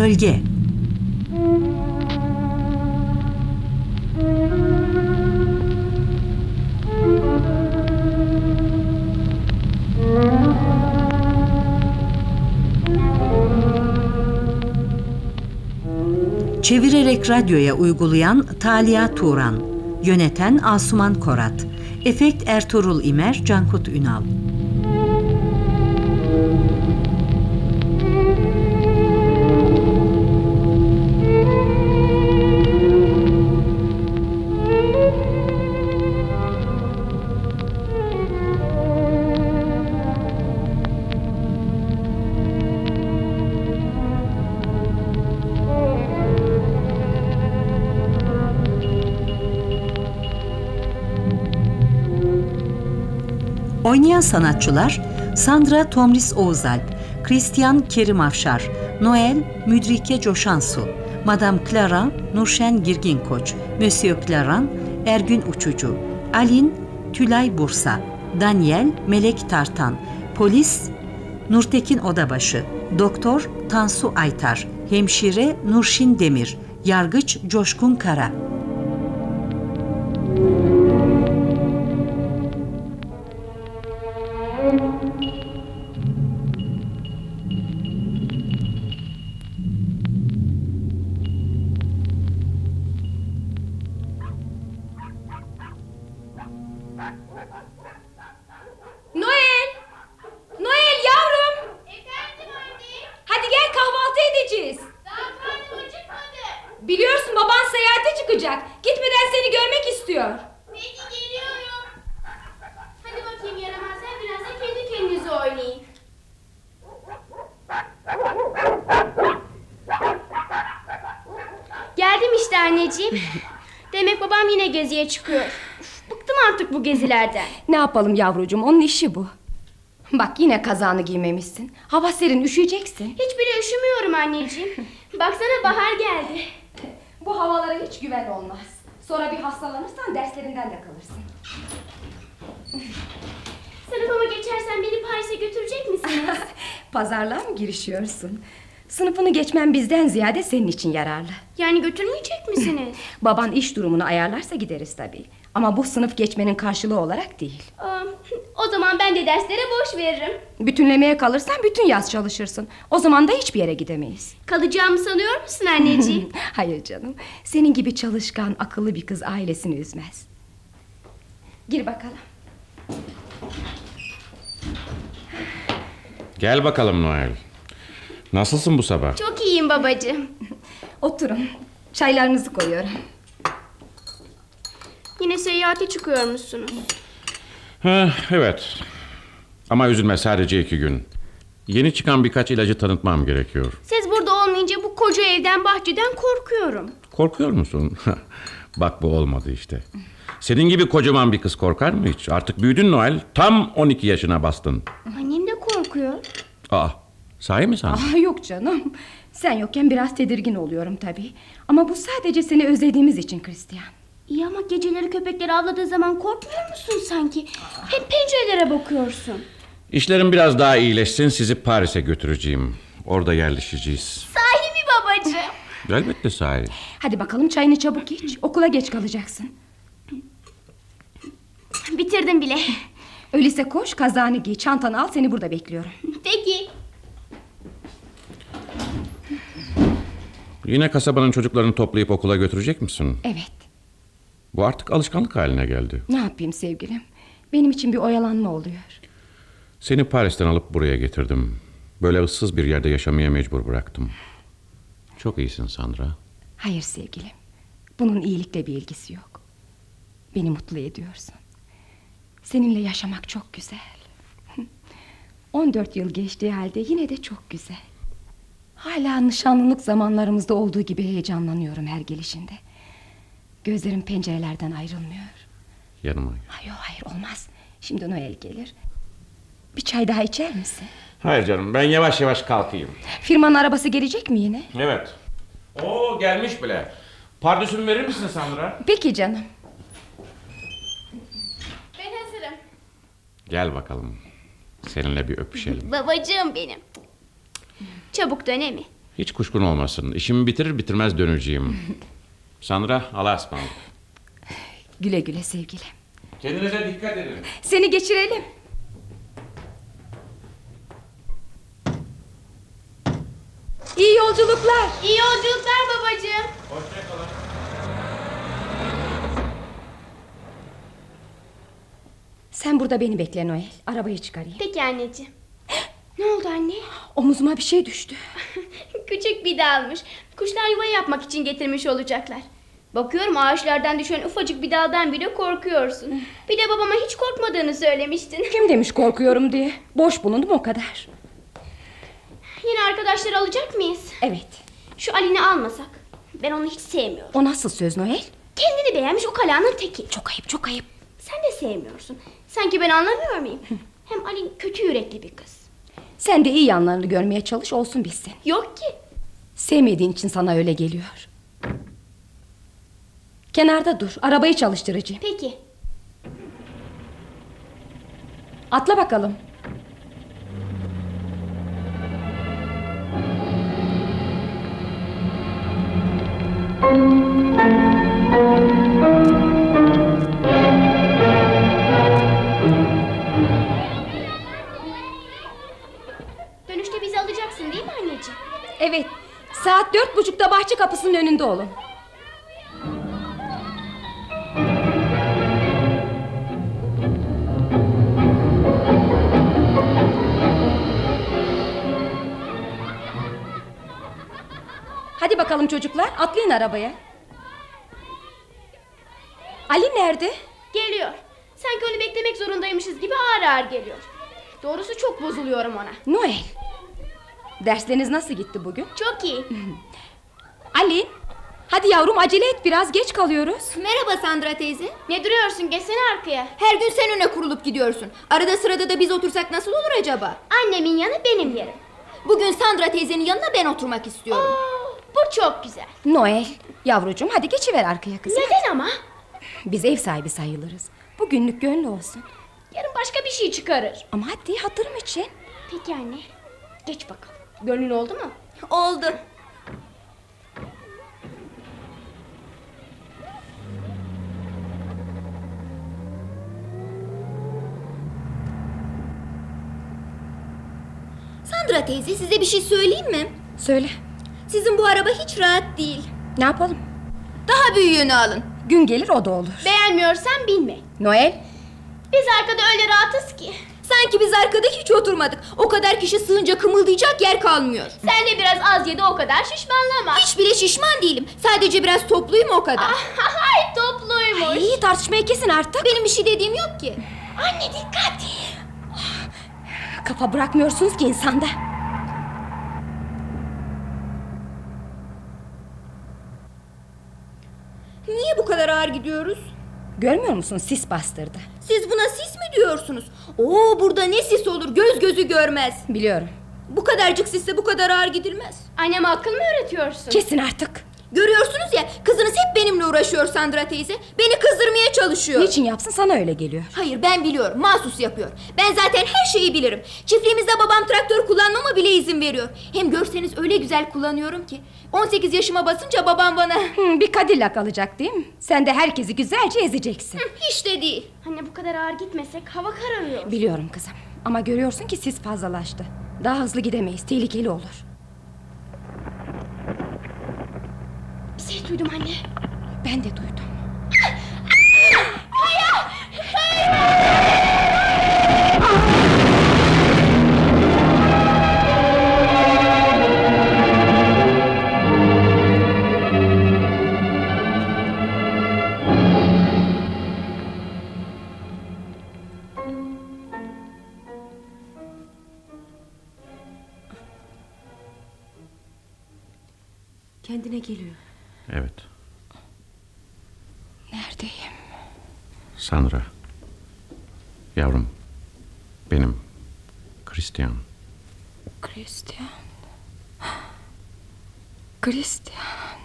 Gölge. Çevirerek radyoya uygulayan Talia Turan Yöneten Asuman Korat Efekt Ertuğrul İmer Cankut Ünal Oynayan sanatçılar Sandra Tomris Oğuzalp, Christian Kerim Afşar, Noel Müdrike Coşansu, Madame Clara Nurşen Girgin Koç, Monsieur Claran Ergün Uçucu, Alin Tülay Bursa, Daniel Melek Tartan, Polis Nurtekin Odabaşı, Doktor Tansu Aytar, Hemşire Nurşin Demir, Yargıç Coşkun Kara. Geldim işte anneciğim. Demek babam yine geziye çıkıyor. Bıktım artık bu gezilerden. Ne yapalım yavrucuğum onun işi bu. Bak yine kazağını giymemişsin. Hava serin üşüyeceksin. Hiç bile üşümüyorum anneciğim. Baksana bahar geldi. Bu havalara hiç güven olmaz. Sonra bir hastalanırsan derslerinden de kalırsın. Sınıfıma geçersen beni Paris'e götürecek misiniz? Pazarlığa mı girişiyorsun? Sınıfını geçmen bizden ziyade senin için yararlı. yani götürmeyecek misiniz? Baban iş durumunu ayarlarsa gideriz tabii. Ama bu sınıf geçmenin karşılığı olarak değil. O zaman ben de derslere boş veririm. Bütünlemeye kalırsan bütün yaz çalışırsın. O zaman da hiçbir yere gidemeyiz. Kalacağımı sanıyor musun anneciğim? Hayır canım. Senin gibi çalışkan, akıllı bir kız ailesini üzmez. Gir bakalım. Gel bakalım Noel. Nasılsın bu sabah? Çok iyiyim babacığım. Oturun. Çaylarınızı koyuyorum. Yine seyahate çıkıyormuşsunuz. Ha, evet. Ama üzülme sadece iki gün. Yeni çıkan birkaç ilacı tanıtmam gerekiyor. Siz burada olmayınca bu koca evden bahçeden korkuyorum. Korkuyor musun? Bak bu olmadı işte. Senin gibi kocaman bir kız korkar mı hiç? Artık büyüdün Noel. Tam 12 yaşına bastın. Annem de korkuyor. Aa, sahi mi sen? Ah, yok canım. Sen yokken biraz tedirgin oluyorum tabii. Ama bu sadece seni özlediğimiz için Christian. İyi ama geceleri köpekler avladığı zaman korkmuyor musun sanki? Hep pencerelere bakıyorsun. İşlerim biraz daha iyileşsin sizi Paris'e götüreceğim. Orada yerleşeceğiz. Sahi mi babacığım? Elbette sahi. Hadi bakalım çayını çabuk iç. Okula geç kalacaksın. Bitirdim bile. Öyleyse koş kazağını giy. Çantanı al seni burada bekliyorum. Peki. Yine kasabanın çocuklarını toplayıp okula götürecek misin? Evet. Bu artık alışkanlık haline geldi. Ne yapayım sevgilim? Benim için bir oyalanma oluyor. Seni Paris'ten alıp buraya getirdim. Böyle ıssız bir yerde yaşamaya mecbur bıraktım. Çok iyisin Sandra. Hayır sevgilim. Bunun iyilikle bir ilgisi yok. Beni mutlu ediyorsun. Seninle yaşamak çok güzel. 14 yıl geçtiği halde yine de çok güzel. Hala nişanlılık zamanlarımızda olduğu gibi heyecanlanıyorum her gelişinde. Gözlerim pencerelerden ayrılmıyor. Yanıma. Hayır hayır olmaz. Şimdi Noel gelir. Bir çay daha içer misin? Hayır canım ben yavaş yavaş kalkayım. Firmanın arabası gelecek mi yine? Evet. Oo gelmiş bile. Pardüsümü verir misin Sandra? Peki canım. Ben hazırım. Gel bakalım. Seninle bir öpüşelim. Babacığım benim. Çabuk döne mi? Hiç kuşkun olmasın. İşimi bitirir bitirmez döneceğim. Sandra Allah'a ısmarladık. Güle güle sevgilim. Kendinize dikkat edin. Seni geçirelim. İyi yolculuklar. İyi yolculuklar babacığım. Hoşçakalın. Sen burada beni bekle Noel. Arabayı çıkarayım. Peki anneciğim. Ne oldu anne? Omuzuma bir şey düştü. Küçük bir dalmış. Kuşlar yuva yapmak için getirmiş olacaklar. Bakıyorum ağaçlardan düşen ufacık bir daldan bile korkuyorsun. Bir de babama hiç korkmadığını söylemiştin. Kim demiş korkuyorum diye. Boş bulundum o kadar. Yine arkadaşlar alacak mıyız? Evet. Şu Ali'ni almasak. Ben onu hiç sevmiyorum. O nasıl söz Noel? Kendini beğenmiş o kalanın teki. Çok ayıp çok ayıp. Sen de sevmiyorsun. Sanki ben anlamıyor muyum? Hem Ali kötü yürekli bir kız. Sen de iyi yanlarını görmeye çalış olsun bilsin. Yok ki. Sevmediğin için sana öyle geliyor. Kenarda dur. Arabayı çalıştıracağım. Peki. Atla bakalım. Buçukta bahçe kapısının önünde olun. Hadi bakalım çocuklar atlayın arabaya. Ali nerede? Geliyor. Sanki onu beklemek zorundaymışız gibi ağır ağır geliyor. Doğrusu çok bozuluyorum ona. Noel. Dersleriniz nasıl gitti bugün? Çok iyi. Ali. Hadi yavrum acele et biraz geç kalıyoruz. Merhaba Sandra teyze. Ne duruyorsun? Geçsene arkaya. Her gün sen öne kurulup gidiyorsun. Arada sırada da biz otursak nasıl olur acaba? Annemin yanı benim yerim. Bugün Sandra teyzenin yanına ben oturmak istiyorum. Oo, bu çok güzel. Noel. Yavrucuğum hadi geçiver arkaya kızım. Neden ama? Biz ev sahibi sayılırız. Bugünlük gönlü olsun. Yarın başka bir şey çıkarır. Ama hadi hatırım için. Peki anne. Geç bakalım. Gönlün oldu mu? Oldu. Sandra teyze size bir şey söyleyeyim mi? Söyle. Sizin bu araba hiç rahat değil. Ne yapalım? Daha büyüğünü alın. Gün gelir o da olur. Beğenmiyorsan bilme. Noel. Biz arkada öyle rahatız ki. Sanki biz arkada hiç oturmadık. O kadar kişi sığınca kımıldayacak yer kalmıyor. Sen de biraz az yedi o kadar şişmanlama. Hiç bile şişman değilim. Sadece biraz topluyum o kadar. Ay topluymuş. İyi tartışmayı kesin artık. Benim bir şey dediğim yok ki. Anne dikkat. Kafa bırakmıyorsunuz ki insanda. Niye bu kadar ağır gidiyoruz? Görmüyor musun sis bastırdı. Siz buna sis mi diyorsunuz? Oo burada ne sis olur göz gözü görmez. Biliyorum. Bu kadarcık sisle bu kadar ağır gidilmez. Anneme akıl mı öğretiyorsun? Kesin artık. Görüyorsunuz ya kızınız hep benimle uğraşıyor Sandra teyze. Beni kızdırmaya çalışıyor. Niçin yapsın sana öyle geliyor. Hayır ben biliyorum mahsus yapıyor. Ben zaten her şeyi bilirim. Çiftliğimizde babam traktör kullanmama bile izin veriyor. Hem görseniz öyle güzel kullanıyorum ki. 18 yaşıma basınca babam bana... Hı, bir Cadillac alacak değil mi? Sen de herkesi güzelce ezeceksin. Hiç de değil. Anne bu kadar ağır gitmesek hava kararıyor. Biliyorum kızım. Ama görüyorsun ki sis fazlalaştı. Daha hızlı gidemeyiz. Tehlikeli olur. Bir şey duydum anne. Ben de duydum. Kendine geliyor. Evet. Neredeyim? Sandra. Yavrum. Benim. Christian. Christian. Christian.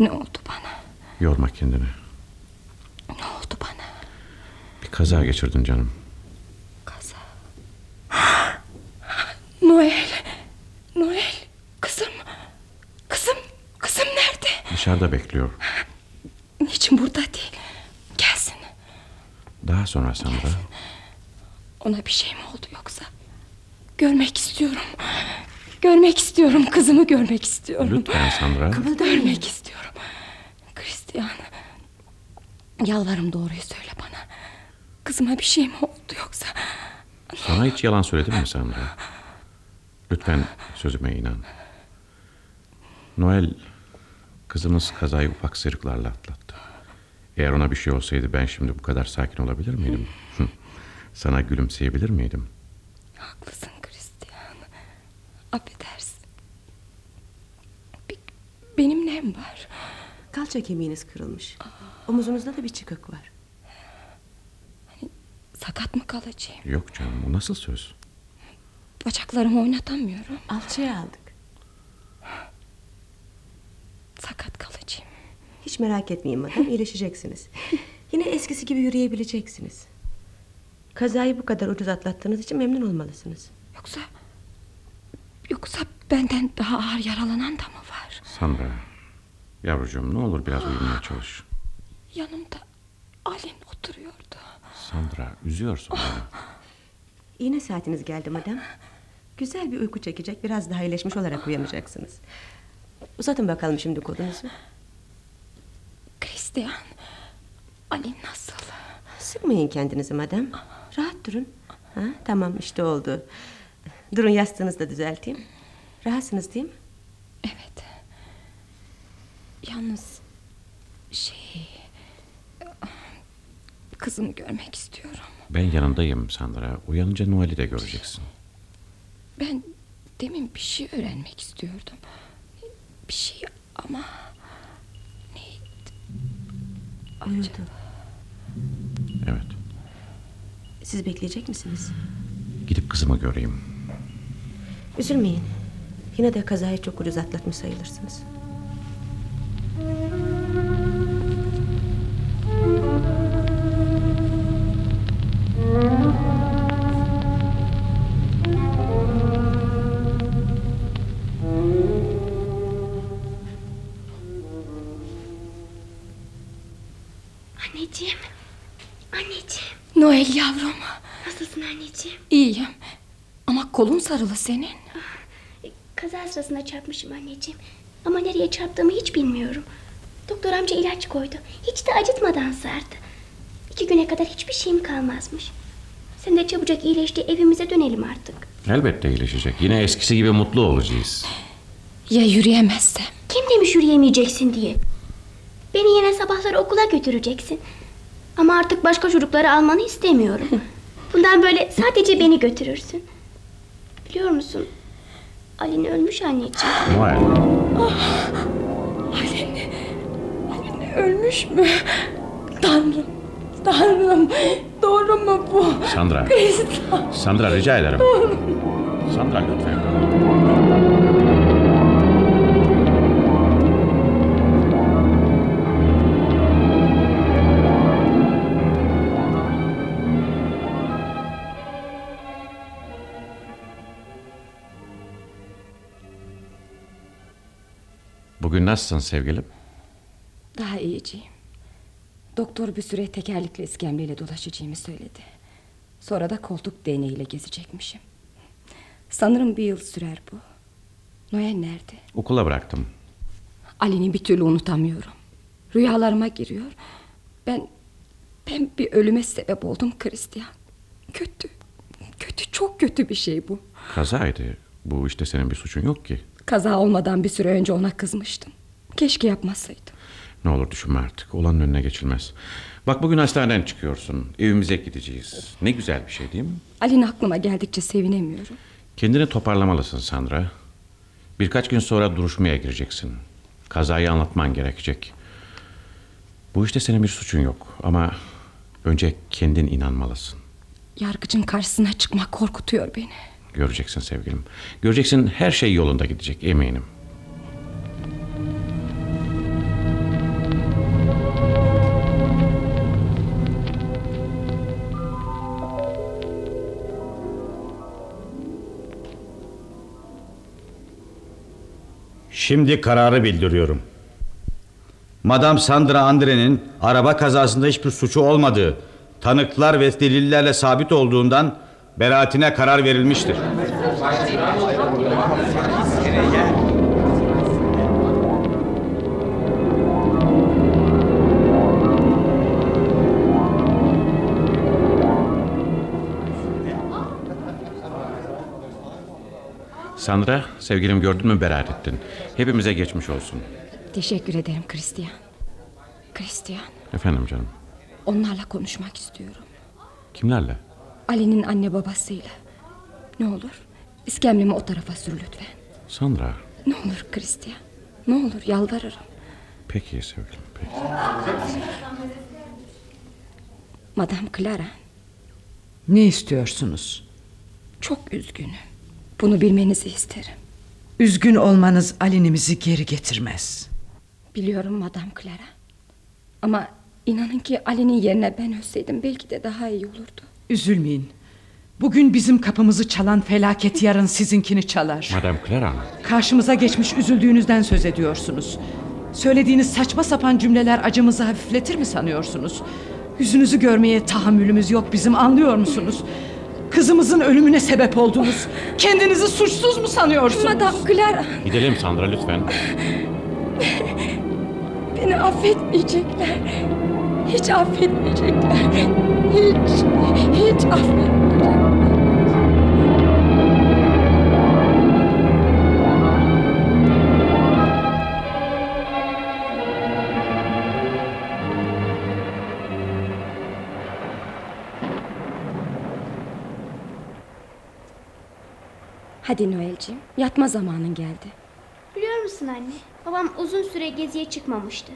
Ne oldu bana? Yorma kendini. Ne oldu bana? Bir kaza geçirdin canım. Kaza. Noel. Noel. Kızım. Kızım. Kızım nerede? Dışarıda bekliyor. Niçin burada değil? Gelsin. Daha sonra Sandra. Ona bir şey mi oldu yoksa? Görmek istiyorum. Görmek istiyorum. Kızımı görmek istiyorum. Lütfen Sandra. Görmek istiyorum. Christian. Yalvarırım doğruyu söyle bana. Kızıma bir şey mi oldu yoksa? Sana hiç yalan söyledim mi Sandra? Lütfen sözüme inan. Noel kızımız kazayı ufak sıyrıklarla atlattı. Eğer ona bir şey olsaydı ben şimdi bu kadar sakin olabilir miydim? Sana gülümseyebilir miydim? Haklısın Christian. Affedersin. Be- benim nem var. Kalça kemiğiniz kırılmış. Omuzunuzda da bir çıkık var. Sakat mı kalacağım? Yok canım o nasıl söz? Bacaklarımı oynatamıyorum. Alçıya aldık. Sakat kalacağım. Hiç merak etmeyin madem iyileşeceksiniz. Yine eskisi gibi yürüyebileceksiniz. Kazayı bu kadar ucuz atlattığınız için memnun olmalısınız. Yoksa... Yoksa benden daha ağır yaralanan da mı var? Sandra. Yavrucuğum ne olur biraz uyumaya çalış. Yanımda Alin oturuyordu. Sandra üzüyorsun beni. Yine saatiniz geldi madem. Güzel bir uyku çekecek. Biraz daha iyileşmiş olarak uyanacaksınız. Uzatın bakalım şimdi kolunuzu. Christian. Alin nasıl? Sıkmayın kendinizi madem. Rahat durun. Ha, tamam işte oldu. Durun yastığınızı da düzelteyim. Rahatsınız değil mi? Evet. Yalnız şey kızımı görmek istiyorum. Ben yanındayım Sandra. Uyanınca Noel'i de göreceksin. Ben demin bir şey öğrenmek istiyordum. Bir şey ama Uyudu. Evet. Siz bekleyecek misiniz? Gidip kızımı göreyim. Üzülmeyin. Yine de kazayı çok ucuz atlatmış sayılırsınız. Noel yavrum. Nasılsın anneciğim? İyiyim. Ama kolun sarılı senin. Kaza sırasında çarpmışım anneciğim. Ama nereye çarptığımı hiç bilmiyorum. Doktor amca ilaç koydu. Hiç de acıtmadan sardı. İki güne kadar hiçbir şeyim kalmazmış. Sen de çabucak iyileşti evimize dönelim artık. Elbette iyileşecek. Yine eskisi gibi mutlu olacağız. Ya yürüyemezsem? Kim demiş yürüyemeyeceksin diye. Beni yine sabahları okula götüreceksin. Ama artık başka çocukları almanı istemiyorum. Bundan böyle sadece beni götürürsün. Biliyor musun? Alin ölmüş anneciğim. Noel. Alin, Alin ölmüş mü? Tanrım, Tanrım. Doğru mu bu? Sandra. Christian. Sandra rica ederim. Sandra lütfen. Bugün nasılsın sevgilim? Daha iyiciyim. Doktor bir süre tekerlekli iskemleyle dolaşacağımı söyledi. Sonra da koltuk değneğiyle gezecekmişim. Sanırım bir yıl sürer bu. Noel nerede? Okula bıraktım. Ali'ni bir türlü unutamıyorum. Rüyalarıma giriyor. Ben ben bir ölüme sebep oldum Christian. Kötü. Kötü çok kötü bir şey bu. Kazaydı. Bu işte senin bir suçun yok ki. Kaza olmadan bir süre önce ona kızmıştım. Keşke yapmasaydım. Ne olur düşünme artık. Olanın önüne geçilmez. Bak bugün hastaneden çıkıyorsun. Evimize gideceğiz. Ne güzel bir şey değil mi? Ali'nin aklıma geldikçe sevinemiyorum. Kendini toparlamalısın Sandra. Birkaç gün sonra duruşmaya gireceksin. Kazayı anlatman gerekecek. Bu işte senin bir suçun yok ama önce kendin inanmalısın. Yargıcın karşısına çıkmak korkutuyor beni. Göreceksin sevgilim. Göreceksin her şey yolunda gidecek eminim. Şimdi kararı bildiriyorum. Madame Sandra Andre'nin araba kazasında hiçbir suçu olmadığı, tanıklar ve delillerle sabit olduğundan beraatine karar verilmiştir. Sandra, sevgilim gördün mü beraat ettin. Hepimize geçmiş olsun. Teşekkür ederim Christian. Christian, Efendim canım. onlarla konuşmak istiyorum. Kimlerle? Ali'nin anne babasıyla. Ne olur, iskemlemi o tarafa sür lütfen. Sandra. Ne olur Christian, ne olur yalvarırım. Peki sevgilim, peki. Madame Clara, Ne istiyorsunuz? çok üzgünüm. Bunu bilmenizi isterim. Üzgün olmanız Alin'imizi geri getirmez. Biliyorum Madame Clara. Ama inanın ki Ali'nin yerine ben ölseydim belki de daha iyi olurdu. Üzülmeyin. Bugün bizim kapımızı çalan felaket yarın sizinkini çalar. Madame Clara mı? Karşımıza geçmiş üzüldüğünüzden söz ediyorsunuz. Söylediğiniz saçma sapan cümleler acımızı hafifletir mi sanıyorsunuz? Yüzünüzü görmeye tahammülümüz yok bizim anlıyor musunuz? Kızımızın ölümüne sebep oldunuz. Kendinizi suçsuz mu sanıyorsunuz? Madame Clara, Gidelim Sandra lütfen. beni affetmeyecekler. Hiç affetmeyecekler. Hiç, hiç affetmeyecekler. Hadi Noel'ciğim yatma zamanın geldi. Biliyor musun anne? Babam uzun süre geziye çıkmamıştı.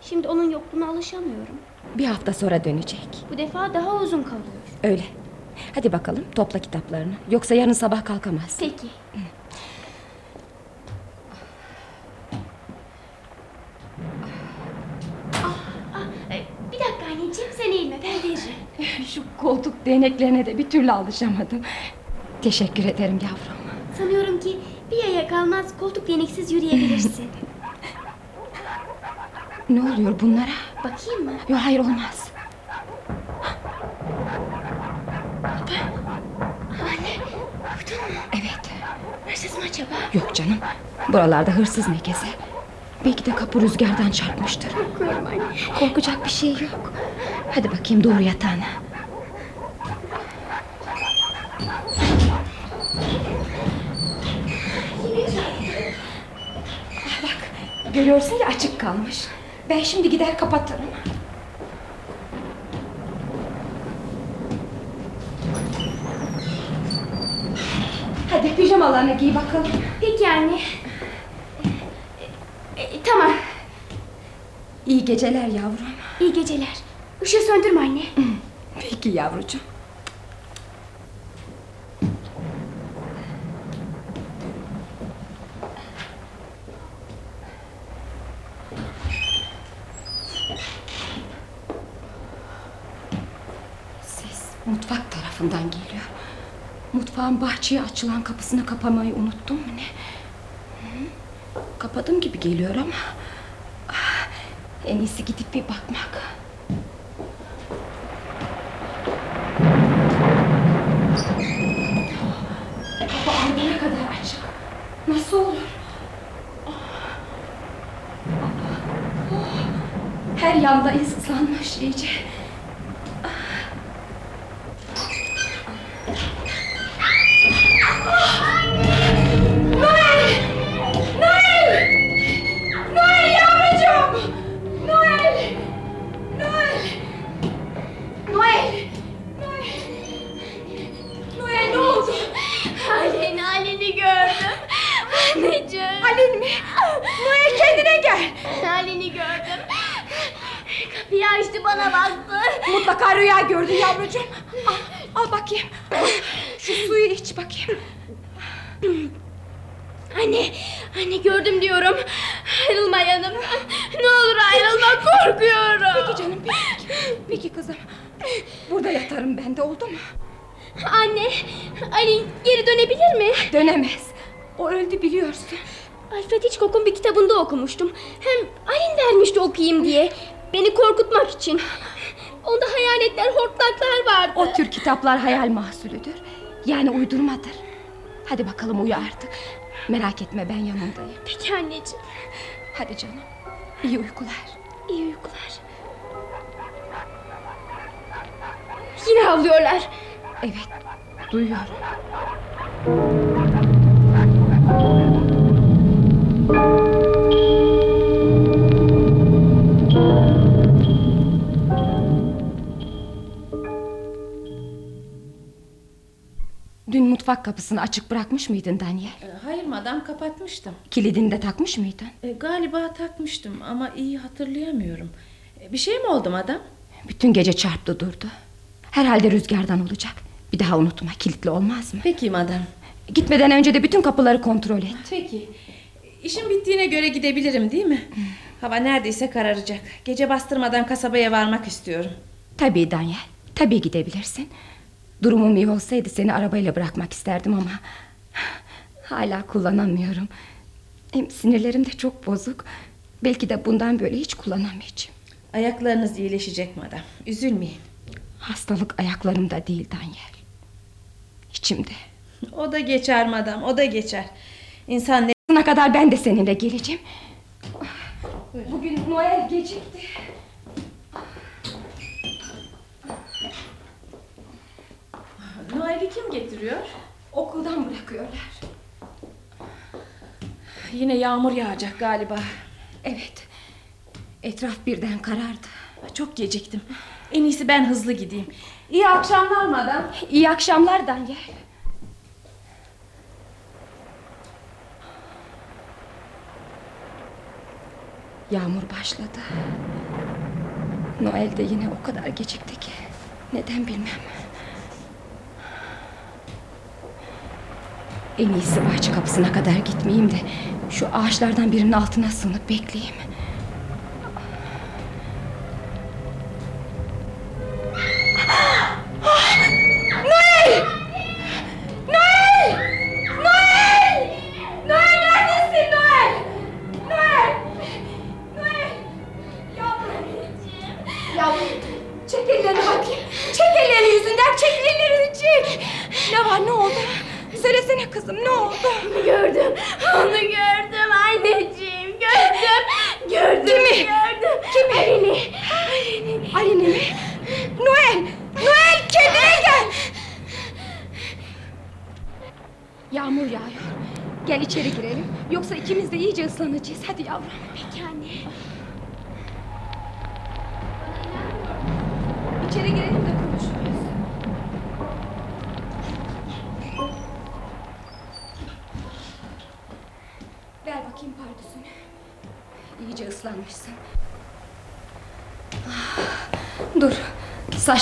Şimdi onun yokluğuna alışamıyorum. Bir hafta sonra dönecek. Bu defa daha uzun kalıyor. Öyle. Hadi bakalım topla kitaplarını. Yoksa yarın sabah kalkamazsın. Peki. Ah, ah, e, Bir dakika anneciğim sen eğilme ben veririm. Şu koltuk değneklerine de bir türlü alışamadım. Teşekkür ederim yavrum. Sanıyorum ki bir aya kalmaz koltuk değneksiz yürüyebilirsin. Ne oluyor bunlara? Bakayım mı? Yok hayır olmaz. Burada mı? Evet. Hırsız mı acaba? Yok canım. Buralarda hırsız ne gezer. Belki de kapı rüzgardan çarpmıştır. Korkmuyorum anne. Korkacak bir şey yok. Hadi bakayım doğru yatağına. Ah, Bak görüyorsun ya açık kalmış. Ben şimdi gider kapatırım. Hadi pijamalarını giy bakalım. Peki anne. E, e, tamam. İyi geceler yavrum. İyi geceler. Işığı söndürme anne. Peki yavrucuğum. Ses mutfak tarafından geliyor. Mutfağın bahçeye açılan kapısını kapamayı unuttum mu ne? Kapadım gibi geliyor ama... Ah, En iyisi gidip bir bakmak. Kapı ardına kadar açık. Nasıl olur? Her yanda ıslanmış iyice. Halini gördüm. Kapıyı açtı bana baktı. Mutlaka rüya gördün yavrucuğum. Al, al bakayım. Şu suyu iç bakayım. Anne, anne gördüm diyorum. Ayrılma yanım. Ne olur ayrılma korkuyorum. Peki canım, peki. Peki kızım. Burada yatarım ben de oldu mu? Anne, Ali geri dönebilir mi? Dönemez. O öldü biliyorsun. Alfred Hitchcock'un bir kitabında okumuştum. Hem Alin vermişti okuyayım diye. Beni korkutmak için. Onda hayaletler, hortlaklar vardı. O tür kitaplar hayal mahsulüdür. Yani uydurmadır. Hadi bakalım uyu artık. Merak etme ben yanındayım. Peki anneciğim. Hadi canım. İyi uykular. İyi uykular. Yine havlıyorlar. Evet. Duyuyorum. Dün mutfak kapısını açık bırakmış mıydın Daniel? E, Hayır madam kapatmıştım. Kilidini de takmış mıydın? E, galiba takmıştım ama iyi hatırlayamıyorum. E, bir şey mi oldu madam? Bütün gece çarptı durdu. Herhalde rüzgardan olacak. Bir daha unutma kilitli olmaz mı? Peki madam. Gitmeden önce de bütün kapıları kontrol et. Peki. İşim bittiğine göre gidebilirim değil mi? Hava neredeyse kararacak. Gece bastırmadan kasabaya varmak istiyorum. Tabii Daniel. Tabii gidebilirsin. Durumum iyi olsaydı seni arabayla bırakmak isterdim ama... Hala kullanamıyorum. Hem sinirlerim de çok bozuk. Belki de bundan böyle hiç kullanamayacağım. Ayaklarınız iyileşecek madam. Üzülmeyin. Hastalık ayaklarımda değil Daniel. İçimde. O da geçer madam, o da geçer. İnsan ne... Ne kadar ben de seninle geleceğim. Bugün Noel gecikti. Noel'i kim getiriyor? Okuldan bırakıyorlar. Yine yağmur yağacak galiba. Evet. Etraf birden karardı. Çok geciktim. En iyisi ben hızlı gideyim. İyi akşamlar madam. İyi akşamlar Daniel. Yağmur başladı. Noel de yine o kadar gecikti ki. Neden bilmem. En iyisi bahçe kapısına kadar gitmeyeyim de... ...şu ağaçlardan birinin altına sığınıp bekleyeyim.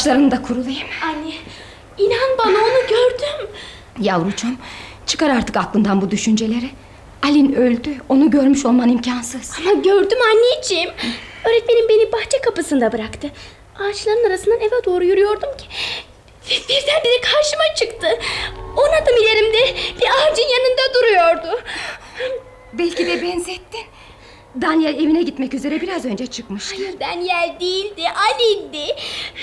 Saçlarını da kurulayım. Anne. inan bana onu gördüm. Yavrucuğum çıkar artık aklından bu düşünceleri. Alin öldü. Onu görmüş olman imkansız. Ama gördüm anneciğim. Öğretmenim beni bahçe kapısında bıraktı. Ağaçların arasından eve doğru yürüyordum ki... Birdenbire karşıma çıktı. On adım ilerimde bir ağacın yanında duruyordu. Belki de benzettin. Daniel evine gitmek üzere biraz önce çıkmıştı. Hayır Daniel değildi, Ali'ndi.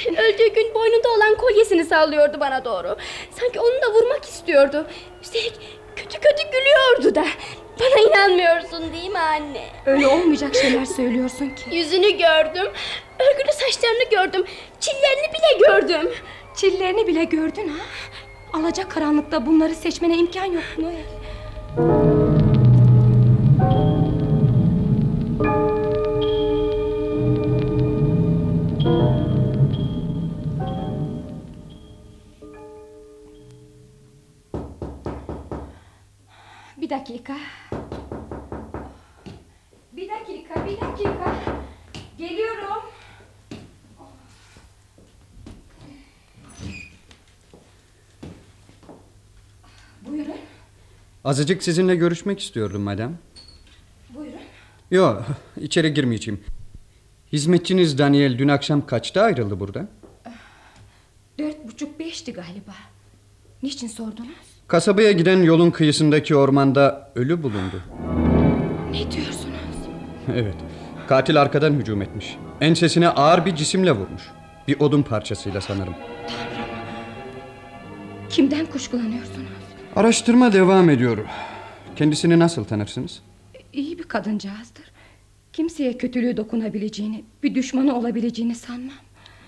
Öldüğü gün boynunda olan kolyesini sallıyordu bana doğru. Sanki onu da vurmak istiyordu. Üstelik kötü kötü gülüyordu da. Bana inanmıyorsun değil mi anne? Öyle olmayacak şeyler söylüyorsun ki. Yüzünü gördüm. Örgülü saçlarını gördüm. Çillerini bile gördüm. Çillerini bile gördün ha? Alacak karanlıkta bunları seçmene imkan yok Noel. Bir dakika. Bir dakika, bir dakika. Geliyorum. Buyurun. Azıcık sizinle görüşmek istiyordum madem. Buyurun. Yok, içeri girmeyeceğim. Hizmetçiniz Daniel dün akşam kaçta ayrıldı burada? Dört buçuk beşti galiba. Niçin sordunuz? Kasabaya giden yolun kıyısındaki ormanda ölü bulundu. Ne diyorsunuz? Evet. Katil arkadan hücum etmiş. Ensesine ağır bir cisimle vurmuş. Bir odun parçasıyla sanırım. Kimden kuşkulanıyorsunuz? Araştırma devam ediyor. Kendisini nasıl tanırsınız? İyi bir kadıncağızdır. Kimseye kötülüğü dokunabileceğini, bir düşmanı olabileceğini sanmam.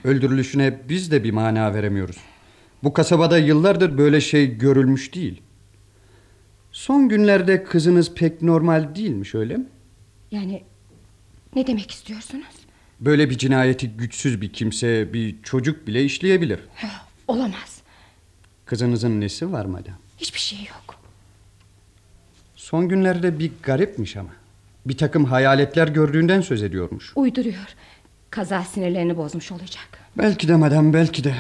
Öldürülüşüne biz de bir mana veremiyoruz. Bu kasabada yıllardır böyle şey görülmüş değil. Son günlerde kızınız pek normal değilmiş öyle mi? Yani ne demek istiyorsunuz? Böyle bir cinayeti güçsüz bir kimse, bir çocuk bile işleyebilir. Olamaz. Kızınızın nesi var madem? Hiçbir şey yok. Son günlerde bir garipmiş ama. Bir takım hayaletler gördüğünden söz ediyormuş. Uyduruyor. Kaza sinirlerini bozmuş olacak. Belki de madem belki de.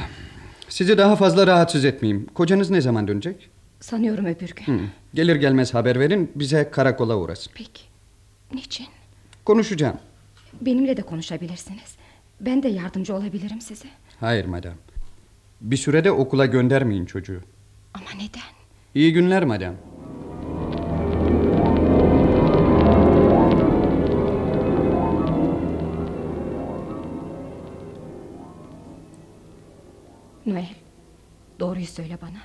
Sizi daha fazla rahatsız etmeyeyim. Kocanız ne zaman dönecek? Sanıyorum öbür gün. Hı. Gelir gelmez haber verin bize karakola uğrasın. Peki. Niçin? Konuşacağım. Benimle de konuşabilirsiniz. Ben de yardımcı olabilirim size. Hayır madem. Bir sürede okula göndermeyin çocuğu. Ama neden? İyi günler madem. Doğruyu söyle bana.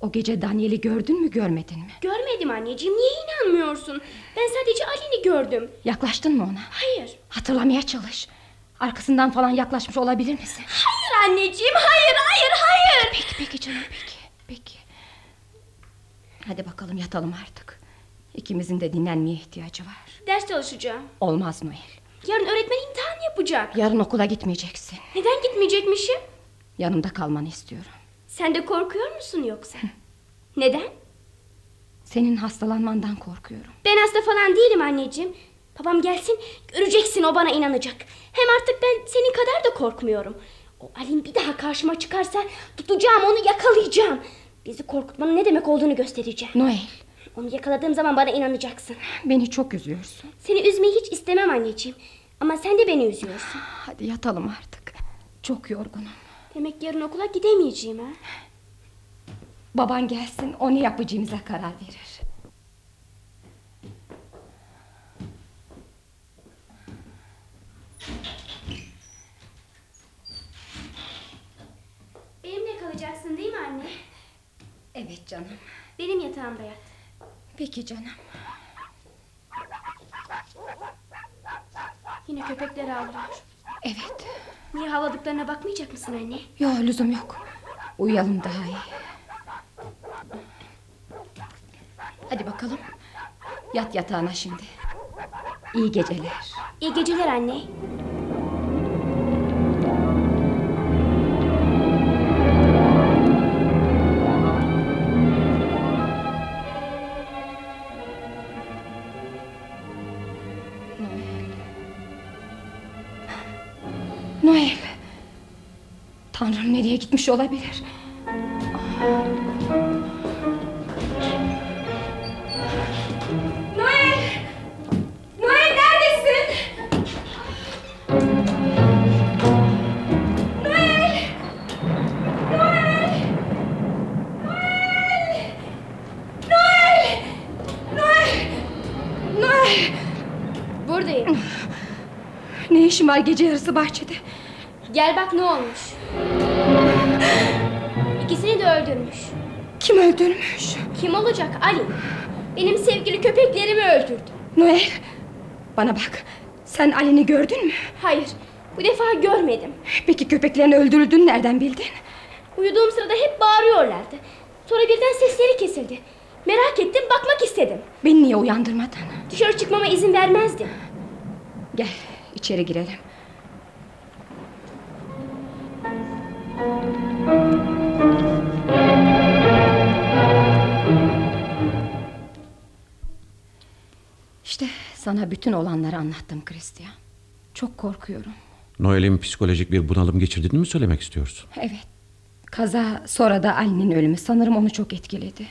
O gece Daniel'i gördün mü görmedin mi? Görmedim anneciğim. Niye inanmıyorsun? Ben sadece Ali'ni gördüm. Yaklaştın mı ona? Hayır. Hatırlamaya çalış. Arkasından falan yaklaşmış olabilir misin? Hayır anneciğim. Hayır, hayır, hayır. Peki, peki canım, peki. Peki. Hadi bakalım yatalım artık. İkimizin de dinlenmeye ihtiyacı var. Ders çalışacağım. Olmaz Noel. Yarın öğretmen imtihan yapacak. Yarın okula gitmeyeceksin. Neden gitmeyecekmişim? Yanımda kalmanı istiyorum. Sen de korkuyor musun yoksa? Neden? Senin hastalanmandan korkuyorum. Ben hasta falan değilim anneciğim. Babam gelsin göreceksin o bana inanacak. Hem artık ben senin kadar da korkmuyorum. O Alim bir daha karşıma çıkarsa tutacağım onu yakalayacağım. Bizi korkutmanın ne demek olduğunu göstereceğim. Noel. Onu yakaladığım zaman bana inanacaksın. Beni çok üzüyorsun. Seni üzmeyi hiç istemem anneciğim. Ama sen de beni üzüyorsun. Hadi yatalım artık. Çok yorgunum. Demek yarın okula gidemeyeceğim ha. Baban gelsin o ne yapacağımıza karar verir. Benimle kalacaksın değil mi anne? Evet canım. Benim yatağımda yat. Peki canım. Yine köpekler ağlıyor. Evet. Niye havladıklarına bakmayacak mısın anne? Yok lüzum yok. Uyuyalım daha iyi. Hadi bakalım. Yat yatağına şimdi. İyi geceler. İyi geceler anne. Tanrım nereye gitmiş olabilir? Noel! Noel neredesin? Noel! Noel! Noel! Noel! Noel. Buradayım. Ne işin var gece yarısı bahçede? Gel bak ne olmuş. İkisini de öldürmüş. Kim öldürmüş? Kim olacak? Ali. Benim sevgili köpeklerimi öldürdü. Noel. Bana bak. Sen Ali'ni gördün mü? Hayır. Bu defa görmedim. Peki köpeklerin öldürüldüğünü nereden bildin? Uyuduğum sırada hep bağırıyorlardı. Sonra birden sesleri kesildi. Merak ettim, bakmak istedim. Beni niye uyandırmadın? Dışarı çıkmama izin vermezdim. Gel içeri girelim. İşte sana bütün olanları anlattım Christian. Çok korkuyorum. Noel'in psikolojik bir bunalım geçirdiğini mi söylemek istiyorsun? Evet. Kaza sonra da Ali'nin ölümü sanırım onu çok etkiledi.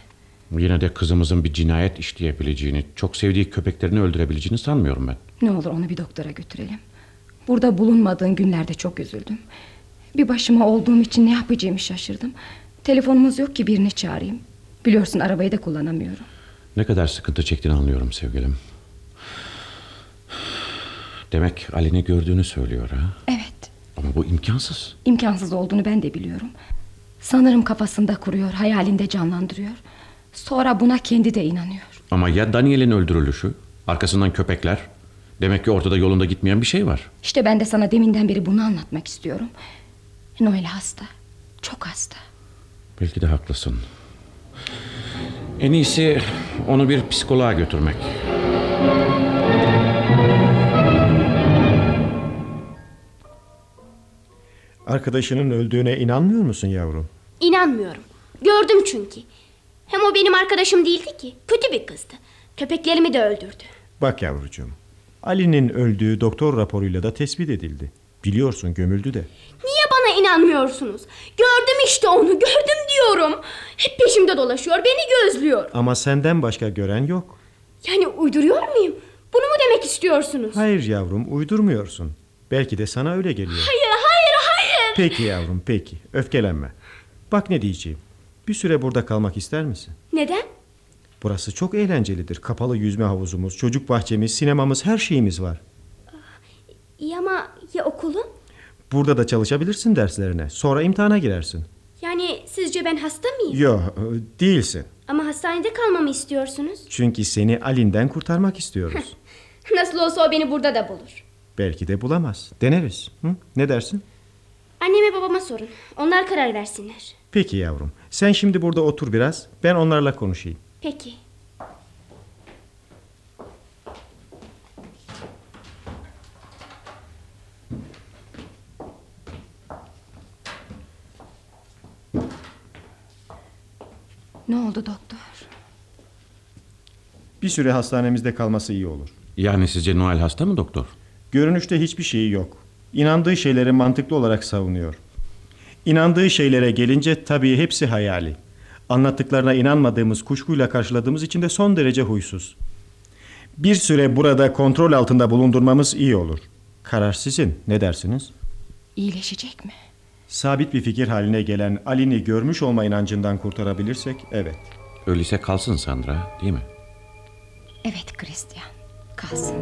Yine de kızımızın bir cinayet işleyebileceğini, çok sevdiği köpeklerini öldürebileceğini sanmıyorum ben. Ne olur onu bir doktora götürelim. Burada bulunmadığın günlerde çok üzüldüm. Bir başıma olduğum için ne yapacağımı şaşırdım. Telefonumuz yok ki birini çağırayım. Biliyorsun arabayı da kullanamıyorum. Ne kadar sıkıntı çektiğini anlıyorum sevgilim. Demek Ali'ni gördüğünü söylüyor ha? Evet, Ama bu imkansız. imkansız olduğunu ben de biliyorum. Sanırım kafasında kuruyor, hayalinde canlandırıyor. Sonra buna kendi de inanıyor. Ama ya Daniel'in öldürülüşü? Arkasından köpekler? Demek ki ortada yolunda gitmeyen bir şey var. İşte ben de sana deminden beri bunu anlatmak istiyorum. Noel hasta. Çok hasta. Belki de haklısın. En iyisi onu bir psikoloğa götürmek. Arkadaşının öldüğüne inanmıyor musun yavrum? İnanmıyorum. Gördüm çünkü. Hem o benim arkadaşım değildi ki. Kötü bir kızdı. Köpeklerimi de öldürdü. Bak yavrucuğum. Ali'nin öldüğü doktor raporuyla da tespit edildi. Biliyorsun gömüldü de. Niye bana inanmıyorsunuz? Gördüm işte onu. Gördüm diyorum. Hep peşimde dolaşıyor. Beni gözlüyor. Ama senden başka gören yok. Yani uyduruyor muyum? Bunu mu demek istiyorsunuz? Hayır yavrum uydurmuyorsun. Belki de sana öyle geliyor. Hayır, hayır, hayır. Peki yavrum peki. Öfkelenme. Bak ne diyeceğim. Bir süre burada kalmak ister misin? Neden? Burası çok eğlencelidir. Kapalı yüzme havuzumuz, çocuk bahçemiz, sinemamız, her şeyimiz var. İyi ama ya okulun? Burada da çalışabilirsin derslerine. Sonra imtihana girersin. Yani sizce ben hasta mıyım? Yo, değilsin. Ama hastanede kalmamı istiyorsunuz. Çünkü seni Ali'nden kurtarmak istiyoruz. Nasıl olsa o beni burada da bulur. Belki de bulamaz. Deneriz. Hı? Ne dersin? Anneme babama sorun. Onlar karar versinler. Peki yavrum. Sen şimdi burada otur biraz. Ben onlarla konuşayım. Peki. Ne oldu doktor? Bir süre hastanemizde kalması iyi olur. Yani sizce Noel hasta mı doktor? Görünüşte hiçbir şeyi yok. İnandığı şeyleri mantıklı olarak savunuyor. İnandığı şeylere gelince tabii hepsi hayali. Anlattıklarına inanmadığımız, kuşkuyla karşıladığımız için de son derece huysuz. Bir süre burada kontrol altında bulundurmamız iyi olur. Karar sizin. Ne dersiniz? İyileşecek mi? Sabit bir fikir haline gelen Ali'ni görmüş olma inancından kurtarabilirsek evet. Öyleyse kalsın Sandra değil mi? Evet Christian. Kalsın.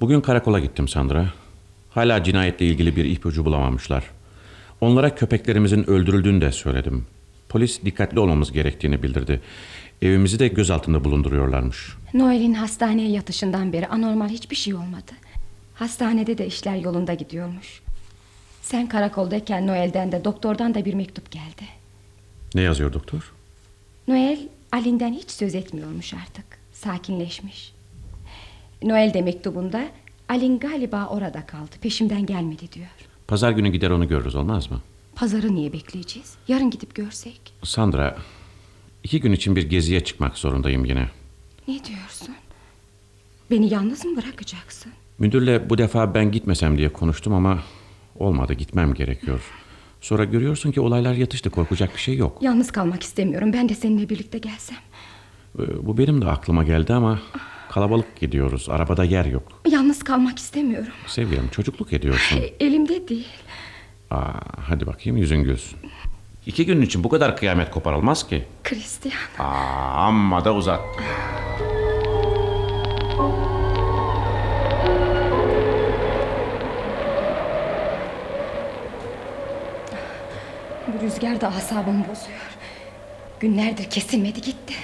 Bugün karakola gittim Sandra. Hala cinayetle ilgili bir ipucu bulamamışlar. Onlara köpeklerimizin öldürüldüğünü de söyledim. Polis dikkatli olmamız gerektiğini bildirdi. Evimizi de gözaltında bulunduruyorlarmış. Noel'in hastaneye yatışından beri anormal hiçbir şey olmadı. Hastanede de işler yolunda gidiyormuş. Sen karakoldayken Noel'den de doktordan da bir mektup geldi. Ne yazıyor doktor? Noel Alin'den hiç söz etmiyormuş artık. Sakinleşmiş. Noel de mektubunda Alin galiba orada kaldı. Peşimden gelmedi diyor. Pazar günü gider onu görürüz olmaz mı? Pazarı niye bekleyeceğiz? Yarın gidip görsek. Sandra, iki gün için bir geziye çıkmak zorundayım yine. Ne diyorsun? Beni yalnız mı bırakacaksın? Müdürle bu defa ben gitmesem diye konuştum ama olmadı gitmem gerekiyor. Sonra görüyorsun ki olaylar yatıştı korkacak bir şey yok. Yalnız kalmak istemiyorum. Ben de seninle birlikte gelsem. Ee, Bu benim de aklıma geldi ama kalabalık gidiyoruz. Arabada yer yok. Yalnız kalmak istemiyorum. Sevgilim çocukluk ediyorsun. Elimde değil. Aa, hadi bakayım yüzün gülsün. İki gün için bu kadar kıyamet koparılmaz ki. Christian. Aa, amma da uzat. Bu rüzgar da asabımı bozuyor. Günlerdir kesilmedi gitti.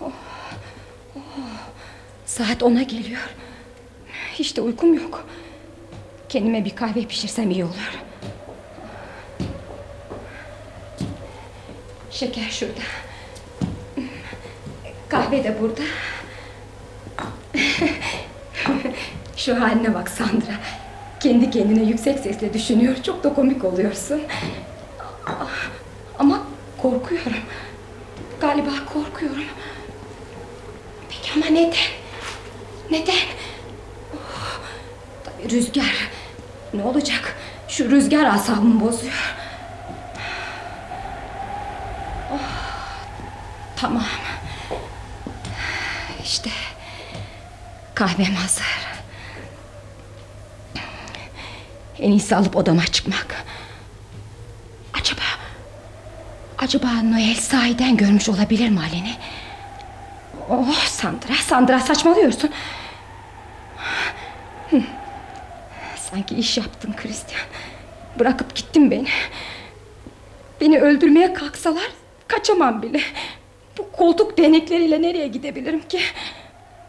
Oh, oh. Saat ona geliyor. Hiç de uykum yok. Kendime bir kahve pişirsem iyi olur. Şeker şurada. Kahve de burada. Şu haline bak Sandra. Kendi kendine yüksek sesle düşünüyor. Çok da komik oluyorsun. Ama korkuyorum. Galiba korkuyorum. Peki ama neden? Neden? Rüzgar. Ne olacak? Şu rüzgar asabımı bozuyor. Tamam. İşte kahvem hazır. En iyisi alıp odama çıkmak. Acaba... Acaba Noel sahiden görmüş olabilir mi Alen'i? Oh Sandra, Sandra saçmalıyorsun. Sanki iş yaptın Christian. Bırakıp gittin beni. Beni öldürmeye kalksalar kaçamam bile. Bu koltuk değnekleriyle nereye gidebilirim ki?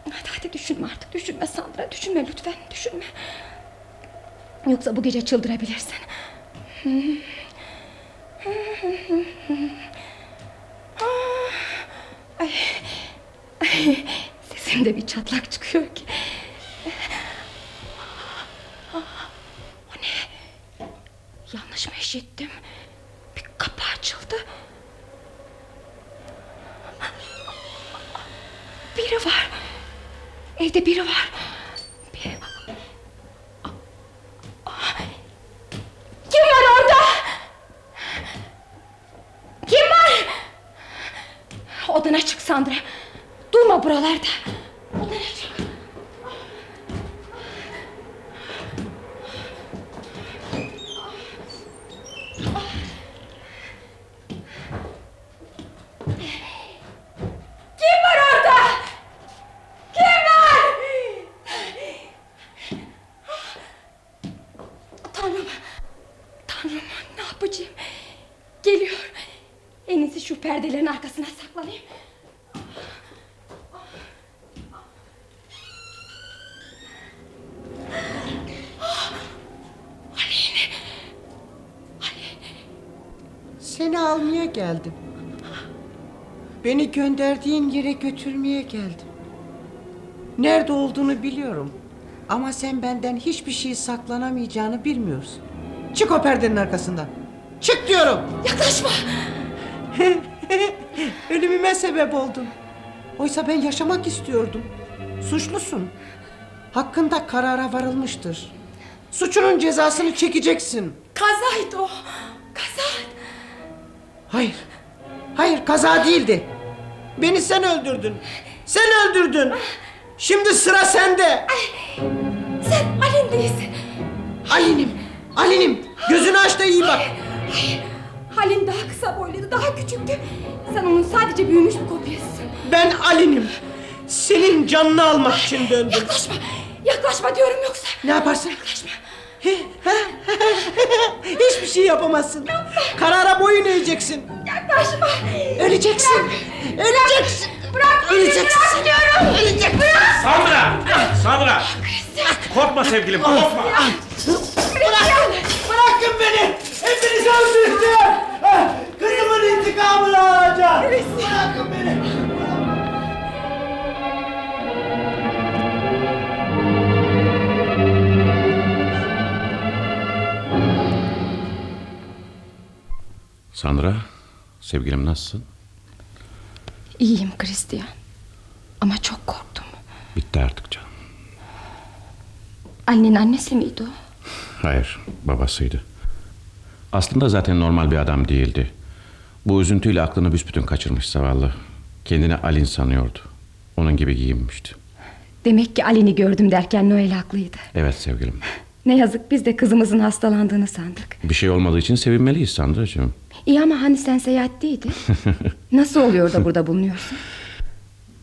Hadi hadi düşünme artık düşünme Sandra düşünme lütfen düşünme. Yoksa bu gece çıldırabilirsin. Ay, ay, sesimde bir çatlak çıkıyor ki. O ne? Yanlış mı işittim? Bir kapı açıldı. Biri var. Evde biri var. Kim var orada? Kim var? Odana çık Sandra. Durma buralarda. Odana çık. Kim var orada? Kim var? Tanrım. Tanrım ne yapacağım? Geliyor. En iyisi şu perdelerin arkasına saklanayım. Seni almaya geldim. Beni gönderdiğin yere götürmeye geldim. Nerede olduğunu biliyorum. Ama sen benden hiçbir şey saklanamayacağını bilmiyorsun. Çık o perdenin arkasından. Çık diyorum. Yaklaşma. Ölümüme sebep oldun. Oysa ben yaşamak istiyordum. Suçlusun. Hakkında karara varılmıştır. Suçunun cezasını çekeceksin. Kazaydı o. Hayır. Hayır kaza değildi. Beni sen öldürdün. Sen öldürdün. Şimdi sıra sende. Sen Alin değilsin. Alinim. Alinim. Gözünü aç da iyi bak. Hayır. Halin daha kısa boyluydu, daha küçüktü. Sen onun sadece büyümüş bir kopyasısın. Ben Alinim. Senin canını almak için döndüm. Yaklaşma. Yaklaşma diyorum yoksa. Ne yaparsın? Yaklaşma. Hiçbir şey yapamazsın. Karara boyun eğeceksin. Yaklaşma. Öleceksin. Öleceksin. Bırak beni, Öleceksin. bırak diyorum. Öleceksin. Sandra! Sandra! Korkma sevgilim korkma. Bırak. Bırakın beni. Hepinizi öldüreceğim. Kızımın Sandra, sevgilim nasılsın? İyiyim Christian. Ama çok korktum. Bitti artık canım. Annenin annesi miydi o? Hayır, babasıydı. Aslında zaten normal bir adam değildi. Bu üzüntüyle aklını büsbütün kaçırmış zavallı. Kendini Alin sanıyordu. Onun gibi giyinmişti. Demek ki Alin'i gördüm derken Noel haklıydı. Evet sevgilim. Ne yazık biz de kızımızın hastalandığını sandık. Bir şey olmadığı için sevinmeliyiz Sandra'cığım. İyi ama hani sen seyahatteydin? Nasıl oluyor da burada bulunuyorsun?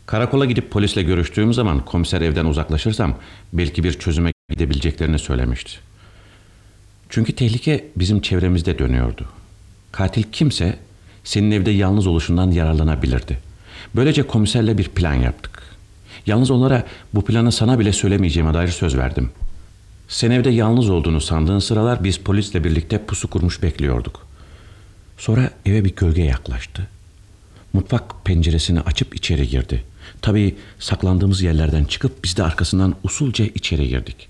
Karakola gidip polisle görüştüğüm zaman komiser evden uzaklaşırsam belki bir çözüme gidebileceklerini söylemişti. Çünkü tehlike bizim çevremizde dönüyordu. Katil kimse senin evde yalnız oluşundan yararlanabilirdi. Böylece komiserle bir plan yaptık. Yalnız onlara bu planı sana bile söylemeyeceğime dair söz verdim. Sen evde yalnız olduğunu sandığın sıralar biz polisle birlikte pusu kurmuş bekliyorduk. Sonra eve bir gölge yaklaştı. Mutfak penceresini açıp içeri girdi. Tabii saklandığımız yerlerden çıkıp biz de arkasından usulca içeri girdik.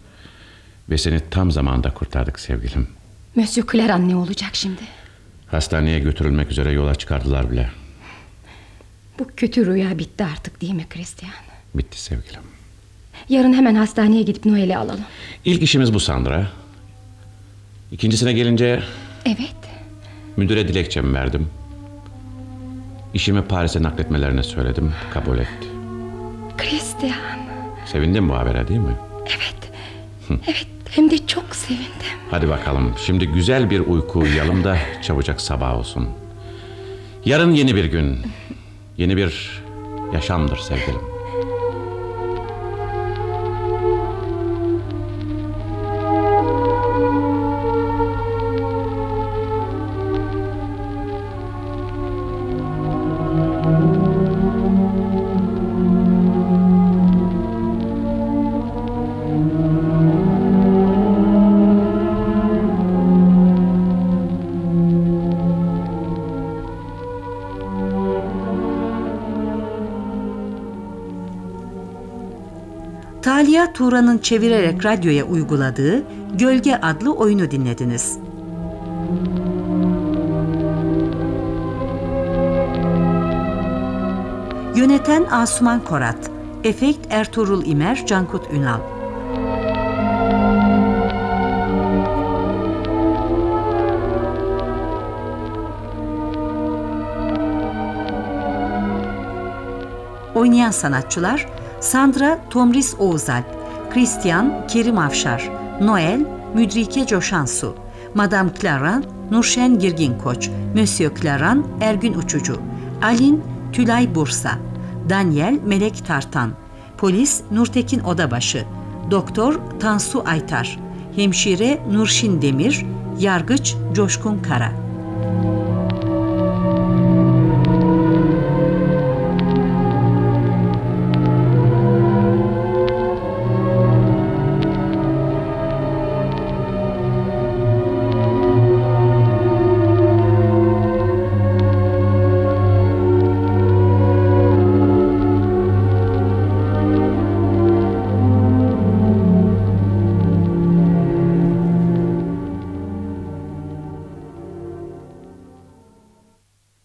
Ve seni tam zamanda kurtardık sevgilim. Monsieur Claren ne olacak şimdi? Hastaneye götürülmek üzere yola çıkardılar bile. Bu kötü rüya bitti artık değil mi Christian? Bitti sevgilim. Yarın hemen hastaneye gidip Noel'i alalım. İlk işimiz bu Sandra. İkincisine gelince Evet. Müdüre dilekçemi verdim. İşimi Paris'e nakletmelerini söyledim. Kabul etti. Christian. Sevindin bu habere değil mi? Evet. Evet hem de çok sevindim. Hadi bakalım. Şimdi güzel bir uyku uyuyalım da çabucak sabah olsun. Yarın yeni bir gün. Yeni bir yaşamdır sevgilim. Talia Turan'ın çevirerek radyoya uyguladığı Gölge adlı oyunu dinlediniz. Yöneten Asuman Korat, Efekt Ertuğrul İmer, Cankut Ünal. Oynayan sanatçılar Sandra Tomris Oğuzalp, Christian Kerim Afşar, Noel Müdrike Coşansu, Madame Clara Nurşen Girgin Koç, Monsieur Claran Ergün Uçucu, Alin Tülay Bursa, Daniel Melek Tartan, Polis Nurtekin Odabaşı, Doktor Tansu Aytar, Hemşire Nurşin Demir, Yargıç Coşkun Kara.